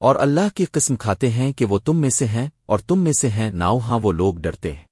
اور اللہ کی قسم کھاتے ہیں کہ وہ تم میں سے ہیں اور تم میں سے ہیں، ناؤ ہاں وہ لوگ ڈرتے ہیں۔